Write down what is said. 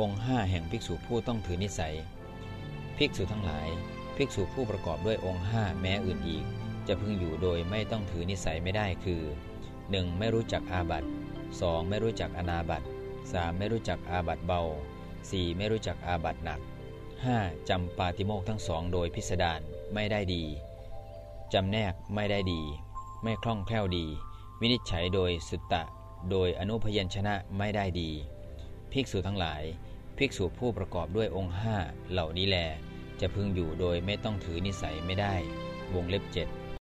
องค์ห้าแห่งภิกษุผู้ต้องถือนิสัย ภิกษุทั้งหลาย ภิกษุผู้ประกอบด้วยองค์ห้าแม้อื่นอีก จะพึงอยู่โดยไม่ต้องถือนิสัยไม่ได้คือ 1. ไม่รู้จักอาบัติ 2. ไม่รู้จักอนาบัติ 3. ไม่รู้จักอาบัติเบา 4. ไม่รู้จักอาบัติหนัก 5. จำปาติโมกทั้งสองโดยพิสดารไม่ได้ดีจำแนกไม่ได้ดี ไม่คล่องแคล่วดี วินิจฉัยโดยสุตตะ โดยอนุพยัญชนะไม่ได้ดี ภิกษุทั้งหลาย ภิกษุผู้ประกอบด้วยองค์ห้าเหล่านี้แล จะพึงอยู่โดยไม่ต้องถือนิสัยไม่ได้ วงเล็บเจ็ด